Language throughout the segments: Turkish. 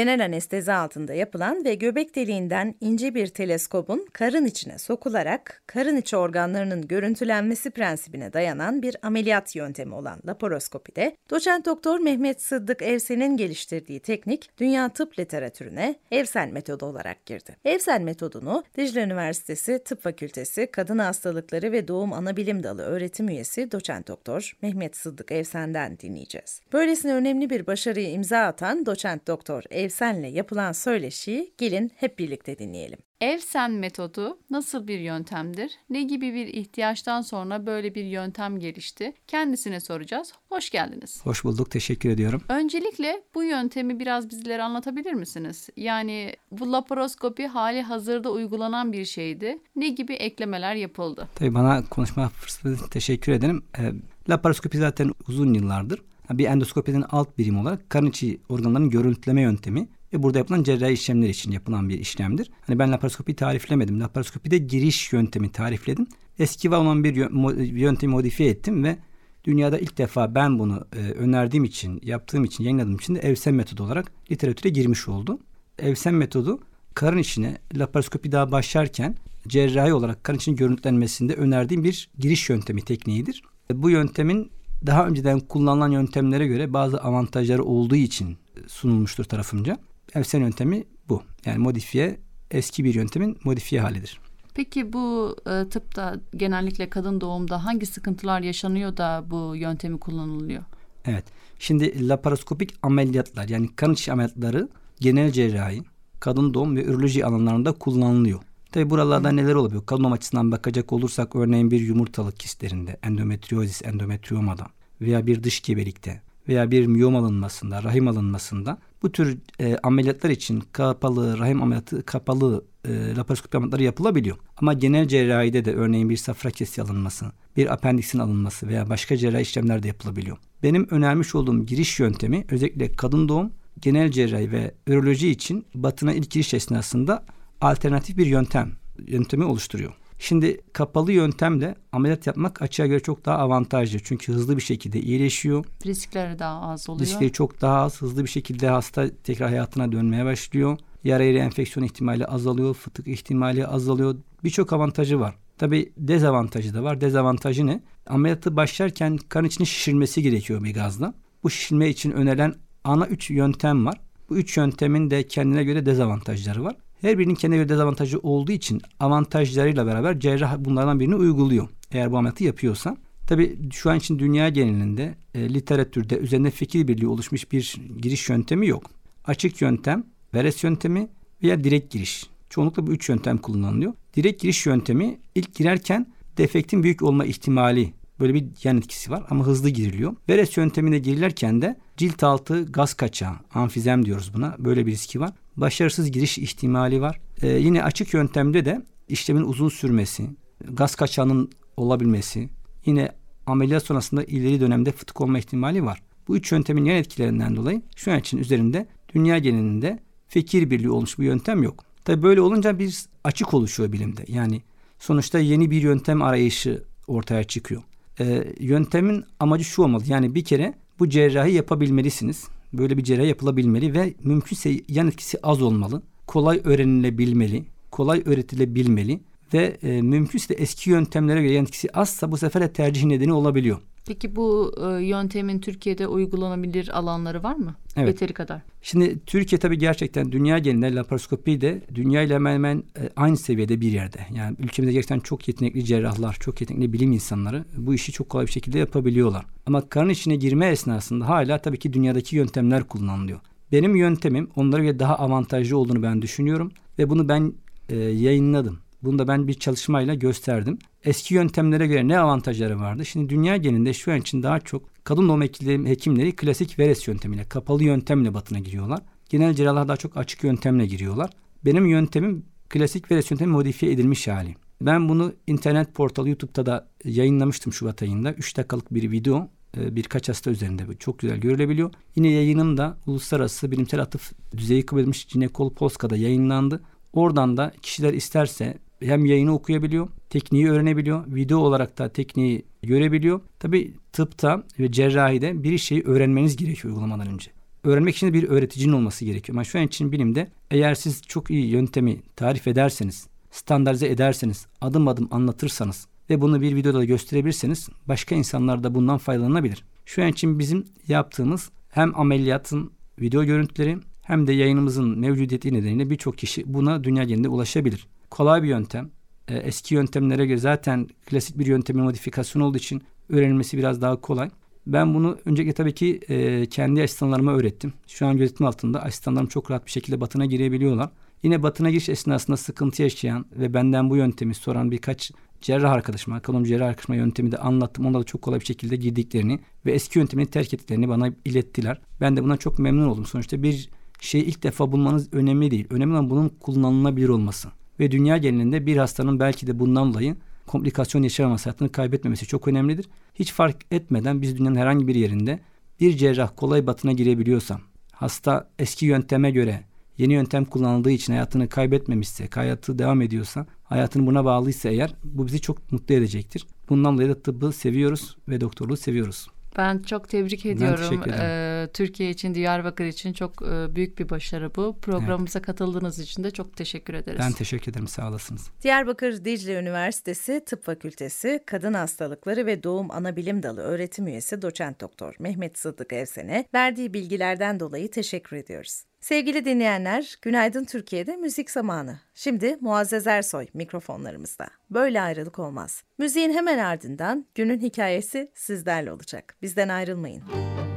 genel anestezi altında yapılan ve göbek deliğinden ince bir teleskobun karın içine sokularak karın içi organlarının görüntülenmesi prensibine dayanan bir ameliyat yöntemi olan laparoskopide doçent doktor Mehmet Sıddık Evsen'in geliştirdiği teknik dünya tıp literatürüne Evsen metodu olarak girdi. Evsen metodunu Dicle Üniversitesi Tıp Fakültesi Kadın Hastalıkları ve Doğum Anabilim Dalı öğretim üyesi doçent doktor Mehmet Sıddık Evsen'den dinleyeceğiz. Böylesine önemli bir başarıyı imza atan doçent doktor Evsen'le yapılan söyleşiyi gelin hep birlikte dinleyelim. Evsen metodu nasıl bir yöntemdir? Ne gibi bir ihtiyaçtan sonra böyle bir yöntem gelişti? Kendisine soracağız. Hoş geldiniz. Hoş bulduk. Teşekkür ediyorum. Öncelikle bu yöntemi biraz bizlere anlatabilir misiniz? Yani bu laparoskopi hali hazırda uygulanan bir şeydi. Ne gibi eklemeler yapıldı? Tabii bana konuşma fırsatı teşekkür ederim. E, laparoskopi zaten uzun yıllardır bir endoskopinin alt birim olarak karın içi organların görüntüleme yöntemi ve burada yapılan cerrahi işlemler için yapılan bir işlemdir. Hani ben laparoskopi tariflemedim. Laparoskopide giriş yöntemi tarifledim. Eski olan bir yöntemi modifiye ettim ve dünyada ilk defa ben bunu e, önerdiğim için, yaptığım için, yayınladığım için de Evsen metodu olarak literatüre girmiş oldu. Evsen metodu karın içine laparoskopi daha başlarken cerrahi olarak karın içinin görüntülenmesinde önerdiğim bir giriş yöntemi tekniğidir. Bu yöntemin daha önceden kullanılan yöntemlere göre bazı avantajları olduğu için sunulmuştur tarafımca. Evsen yöntemi bu. Yani modifiye eski bir yöntemin modifiye halidir. Peki bu e, tıpta genellikle kadın doğumda hangi sıkıntılar yaşanıyor da bu yöntemi kullanılıyor? Evet. Şimdi laparoskopik ameliyatlar yani kan içi ameliyatları genel cerrahi, kadın doğum ve üroloji alanlarında kullanılıyor. Tabi buralarda neler olabiliyor? Kadın doğum açısından bakacak olursak örneğin bir yumurtalık kistlerinde, endometriozis, endometriomada veya bir dış gebelikte veya bir miyom alınmasında, rahim alınmasında bu tür e, ameliyatlar için kapalı rahim ameliyatı, kapalı e, laparoskopi ameliyatları yapılabiliyor. Ama genel cerrahide de örneğin bir safra kesi alınması, bir apendiksin alınması veya başka cerrahi işlemler de yapılabiliyor. Benim önermiş olduğum giriş yöntemi özellikle kadın doğum, genel cerrahi ve üroloji için batına ilk giriş esnasında alternatif bir yöntem yöntemi oluşturuyor. Şimdi kapalı yöntemle ameliyat yapmak açığa göre çok daha avantajlı. Çünkü hızlı bir şekilde iyileşiyor. Riskleri daha az oluyor. Riskleri çok daha az. Hızlı bir şekilde hasta tekrar hayatına dönmeye başlıyor. Yara yeri enfeksiyon ihtimali azalıyor. Fıtık ihtimali azalıyor. Birçok avantajı var. Tabi dezavantajı da var. Dezavantajı ne? Ameliyatı başlarken kan içini şişirmesi gerekiyor bir gazla. Bu şişirme için önerilen ana üç yöntem var. Bu üç yöntemin de kendine göre dezavantajları var. Her birinin kendine göre dezavantajı olduğu için avantajlarıyla beraber cerrah bunlardan birini uyguluyor. Eğer bu ameliyatı yapıyorsa. Tabi şu an için dünya genelinde e, literatürde üzerinde fikir birliği oluşmuş bir giriş yöntemi yok. Açık yöntem, veres yöntemi veya direkt giriş. Çoğunlukla bu üç yöntem kullanılıyor. Direkt giriş yöntemi ilk girerken defektin büyük olma ihtimali böyle bir yan etkisi var ama hızlı giriliyor. Veres yöntemine girilirken de cilt altı gaz kaçağı, amfizem diyoruz buna. Böyle bir riski var başarısız giriş ihtimali var. Ee, yine açık yöntemde de işlemin uzun sürmesi, gaz kaçağının olabilmesi, yine ameliyat sonrasında ileri dönemde fıtık olma ihtimali var. Bu üç yöntemin yan etkilerinden dolayı şu an için üzerinde dünya genelinde fikir birliği olmuş bir yöntem yok. Tabi böyle olunca bir açık oluşuyor bilimde. Yani sonuçta yeni bir yöntem arayışı ortaya çıkıyor. Ee, yöntemin amacı şu olmalı. Yani bir kere bu cerrahi yapabilmelisiniz. Böyle bir cerrahi yapılabilmeli ve mümkünse yan etkisi az olmalı. Kolay öğrenilebilmeli, kolay öğretilebilmeli ve e, mümkünse eski yöntemlere göre yan etkisi azsa bu sefer de tercih nedeni olabiliyor. Peki bu e, yöntemin Türkiye'de uygulanabilir alanları var mı? Evet. Yeteri kadar. Şimdi Türkiye tabii gerçekten dünya genelinde laparoskopi de dünya ile hemen hemen e, aynı seviyede bir yerde. Yani ülkemizde gerçekten çok yetenekli cerrahlar, çok yetenekli bilim insanları bu işi çok kolay bir şekilde yapabiliyorlar. Ama karın içine girme esnasında hala tabii ki dünyadaki yöntemler kullanılıyor. Benim yöntemim onlara göre daha avantajlı olduğunu ben düşünüyorum ve bunu ben e, yayınladım. Bunu da ben bir çalışmayla gösterdim. Eski yöntemlere göre ne avantajları vardı? Şimdi dünya genelinde şu an için daha çok kadın doğum hekimleri klasik veres yöntemiyle, kapalı yöntemle batına giriyorlar. Genel cerrahlar daha çok açık yöntemle giriyorlar. Benim yöntemim klasik veres yöntemi modifiye edilmiş hali. Ben bunu internet portalı YouTube'da da yayınlamıştım Şubat ayında. 3 dakikalık bir video e, birkaç hasta üzerinde çok güzel görülebiliyor. Yine yayınım da uluslararası bilimsel atıf düzeyi kabul edilmiş Ginekol Polska'da yayınlandı. Oradan da kişiler isterse hem yayını okuyabiliyor, tekniği öğrenebiliyor, video olarak da tekniği görebiliyor. Tabi tıpta ve cerrahide bir şeyi öğrenmeniz gerekiyor uygulamadan önce. öğrenmek için de bir öğreticinin olması gerekiyor. Ama şu an için bilimde eğer siz çok iyi yöntemi tarif ederseniz, standartize ederseniz, adım adım anlatırsanız ve bunu bir videoda da gösterebilirseniz başka insanlar da bundan faydalanabilir. Şu an için bizim yaptığımız hem ameliyatın video görüntüleri hem de yayınımızın mevcudiyeti nedeniyle birçok kişi buna dünya genelinde ulaşabilir. Kolay bir yöntem. E, eski yöntemlere göre zaten klasik bir yöntemin modifikasyonu olduğu için öğrenilmesi biraz daha kolay. Ben bunu öncelikle tabii ki e, kendi asistanlarıma öğrettim. Şu an gözetim altında asistanlarım çok rahat bir şekilde batına girebiliyorlar. Yine batına giriş esnasında sıkıntı yaşayan ve benden bu yöntemi soran birkaç cerrah arkadaşıma, kalım cerrah arkadaşıma yöntemi de anlattım. Onlar da çok kolay bir şekilde girdiklerini ve eski yöntemini terk ettiklerini bana ilettiler. Ben de buna çok memnun oldum. Sonuçta bir şeyi ilk defa bulmanız önemli değil. Önemli olan bunun kullanılabilir olması. Ve dünya genelinde bir hastanın belki de bundan dolayı komplikasyon yaşamaması, hayatını kaybetmemesi çok önemlidir. Hiç fark etmeden biz dünyanın herhangi bir yerinde bir cerrah kolay batına girebiliyorsa, hasta eski yönteme göre yeni yöntem kullanıldığı için hayatını kaybetmemişse, hayatı devam ediyorsa, hayatını buna bağlıysa eğer bu bizi çok mutlu edecektir. Bundan dolayı da tıbbı seviyoruz ve doktorluğu seviyoruz. Ben çok tebrik ediyorum. Ee, Türkiye için, Diyarbakır için çok e, büyük bir başarı bu. Programımıza evet. katıldığınız için de çok teşekkür ederiz. Ben teşekkür ederim. Sağ olasınız. Diyarbakır Dicle Üniversitesi Tıp Fakültesi Kadın Hastalıkları ve Doğum Anabilim Dalı öğretim üyesi doçent doktor Mehmet Sıddık Evsen'e verdiği bilgilerden dolayı teşekkür ediyoruz. Sevgili dinleyenler, Günaydın Türkiye'de müzik zamanı. Şimdi Muazzez Ersoy mikrofonlarımızda. Böyle ayrılık olmaz. Müziğin hemen ardından günün hikayesi sizlerle olacak. Bizden ayrılmayın. Müzik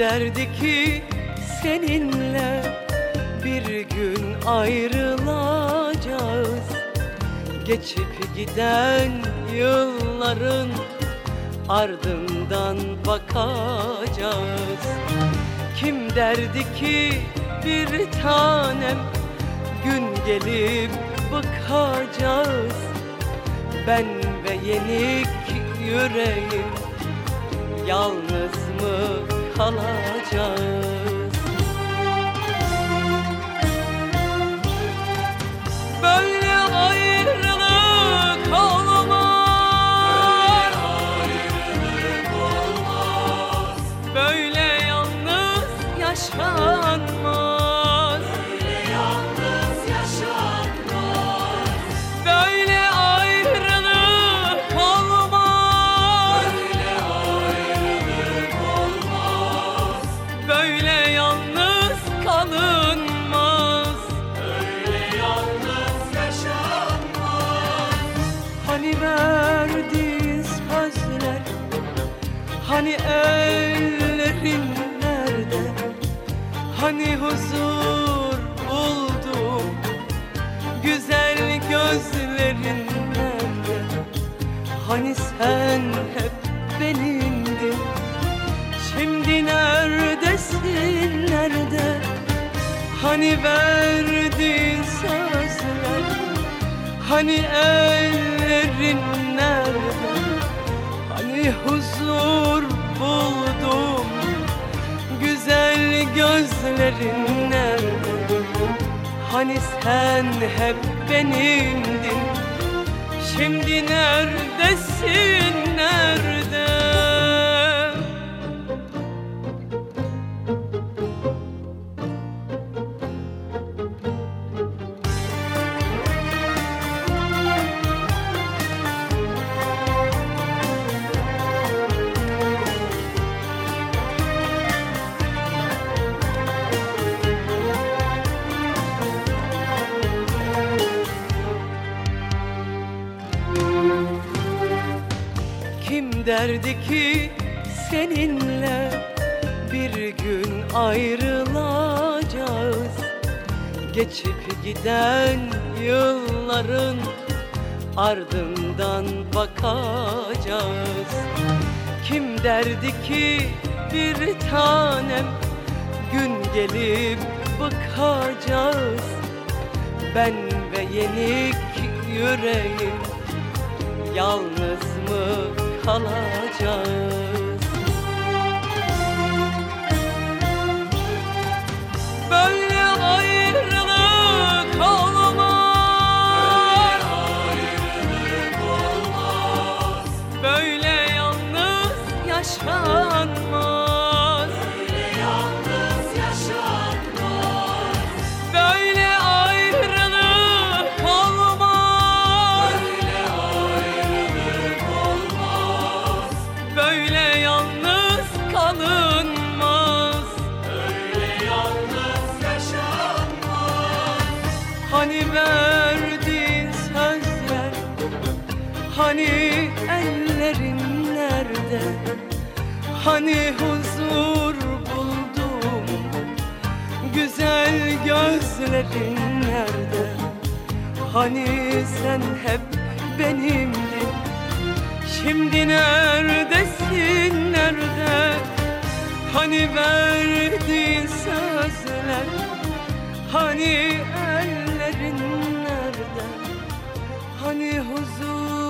derdi ki seninle bir gün ayrılacağız. Geçip giden yılların ardından bakacağız. Kim derdi ki bir tanem gün gelip bakacağız. Ben ve yenik yüreğim yalnız mı kalacağız. Böyle ayrılık olmaz. Böyle ayrılık olmaz Böyle yalnız yaşanmaz huzur buldum Güzel gözlerin nerede? Hani sen hep benimdin Şimdi neredesin nerede? Hani verdiğin sözler Hani ellerin nerede? Hani huzur buldum Güzel gözlerin nerede Hani sen hep benimdin Şimdi neredesin nerede derdi ki seninle bir gün ayrılacağız. Geçip giden yılların ardından bakacağız. Kim derdi ki bir tanem gün gelip bakacağız. Ben ve yenik yüreğim yalnız mı kalacağız. Böyle ayrılık olmaz Hani ellerin nerede? Hani huzur buldum? Güzel gözlerin nerede? Hani sen hep benimdin Şimdi neredesin nerede? Hani verdiğin sözler? Hani ellerin nerede? Hani huzur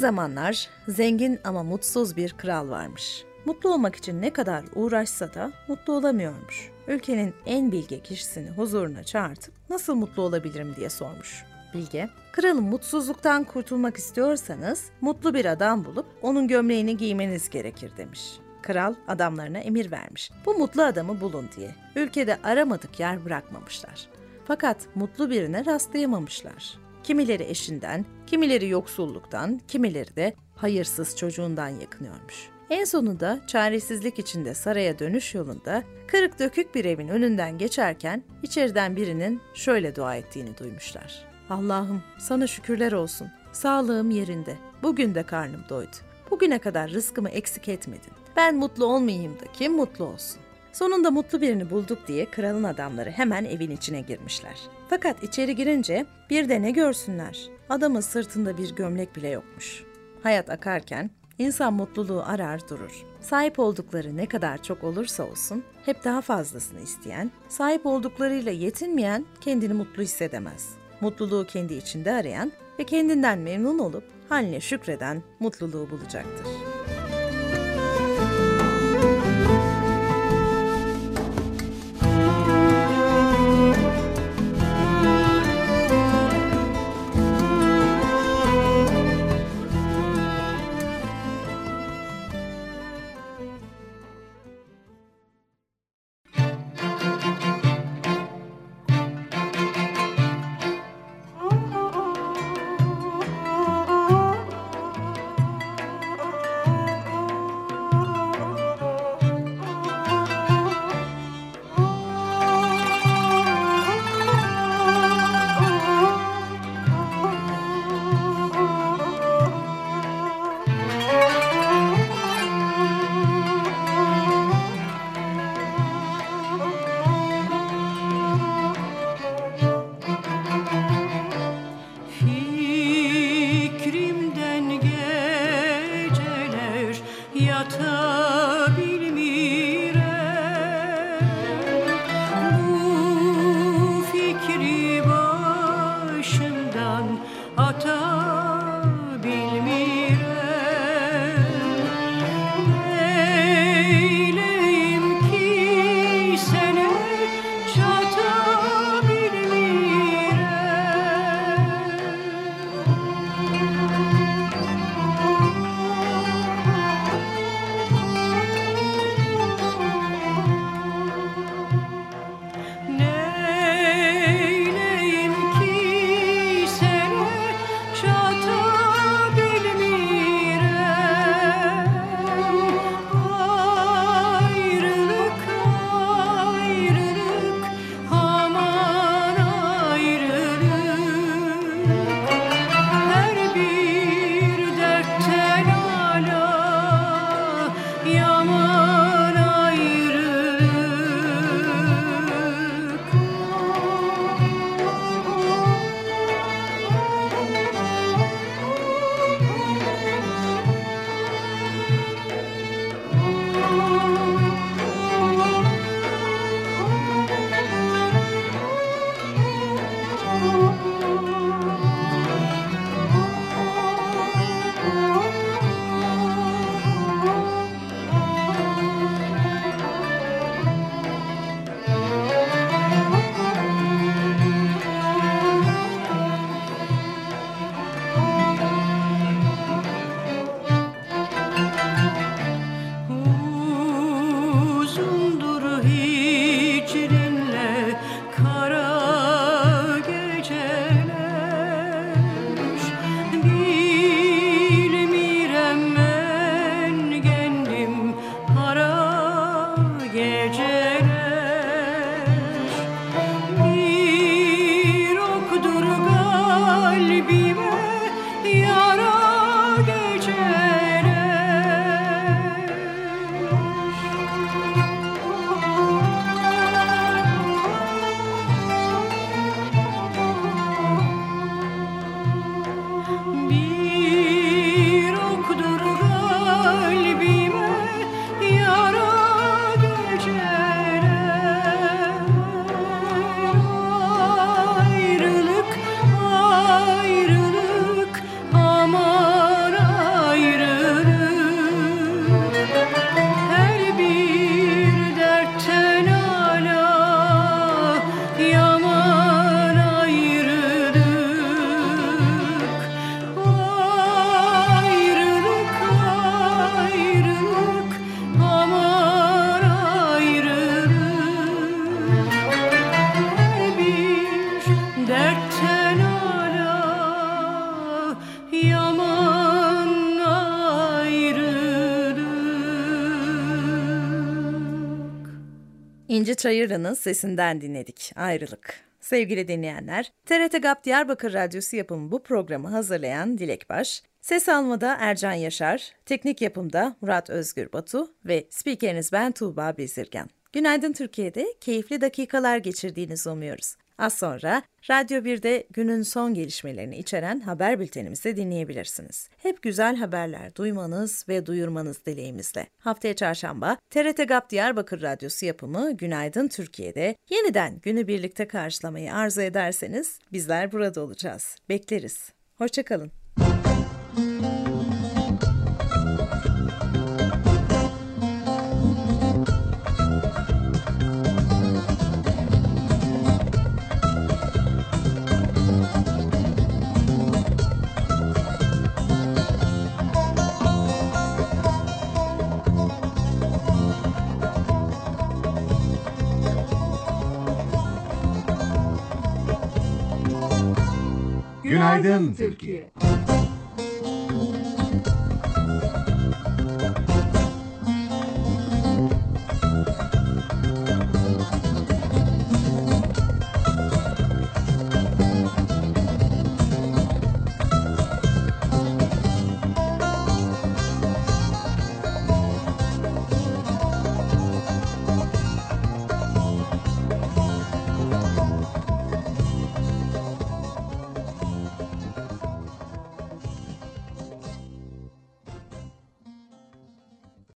zamanlar zengin ama mutsuz bir kral varmış. Mutlu olmak için ne kadar uğraşsa da mutlu olamıyormuş. Ülkenin en bilge kişisini huzuruna çağırtıp nasıl mutlu olabilirim diye sormuş. Bilge, kralın mutsuzluktan kurtulmak istiyorsanız mutlu bir adam bulup onun gömleğini giymeniz gerekir demiş. Kral adamlarına emir vermiş. Bu mutlu adamı bulun diye. Ülkede aramadık yer bırakmamışlar. Fakat mutlu birine rastlayamamışlar. Kimileri eşinden, kimileri yoksulluktan, kimileri de hayırsız çocuğundan yakınıyormuş. En sonunda çaresizlik içinde saraya dönüş yolunda kırık dökük bir evin önünden geçerken içeriden birinin şöyle dua ettiğini duymuşlar. Allah'ım sana şükürler olsun. Sağlığım yerinde. Bugün de karnım doydu. Bugüne kadar rızkımı eksik etmedin. Ben mutlu olmayayım da kim mutlu olsun? Sonunda mutlu birini bulduk diye kralın adamları hemen evin içine girmişler. Fakat içeri girince bir de ne görsünler? Adamın sırtında bir gömlek bile yokmuş. Hayat akarken insan mutluluğu arar durur. Sahip oldukları ne kadar çok olursa olsun hep daha fazlasını isteyen, sahip olduklarıyla yetinmeyen kendini mutlu hissedemez. Mutluluğu kendi içinde arayan ve kendinden memnun olup haline şükreden mutluluğu bulacaktır. Yaman ayrılık İnci Çayırlı'nın sesinden dinledik Ayrılık. Sevgili dinleyenler, TRT GAP Diyarbakır Radyosu yapımı bu programı hazırlayan Dilek Baş, ses almada Ercan Yaşar, teknik yapımda Murat Özgür Batu ve spikeriniz ben Tuğba Bezirgen. Günaydın Türkiye'de keyifli dakikalar geçirdiğinizi umuyoruz. Az sonra Radyo 1'de günün son gelişmelerini içeren haber bültenimizi dinleyebilirsiniz. Hep güzel haberler duymanız ve duyurmanız dileğimizle. Haftaya çarşamba TRT GAP Diyarbakır Radyosu yapımı Günaydın Türkiye'de yeniden günü birlikte karşılamayı arzu ederseniz bizler burada olacağız. Bekleriz. Hoşçakalın. Günaydın Türkiye.